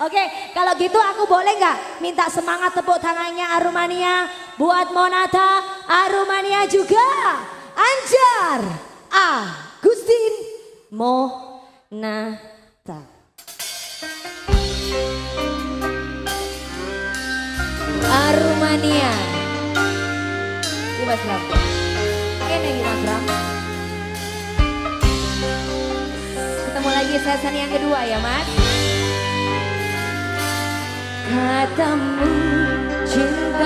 Oke, kalau gitu aku boleh nggak minta semangat tepuk tangannya Arumania buat Monata, Arumania juga, Anjar, Agustin, Monata. Arumania. Ini Mas Bram. Ini Mas. Ketemu lagi season yang kedua ya Mas. Katamu cinta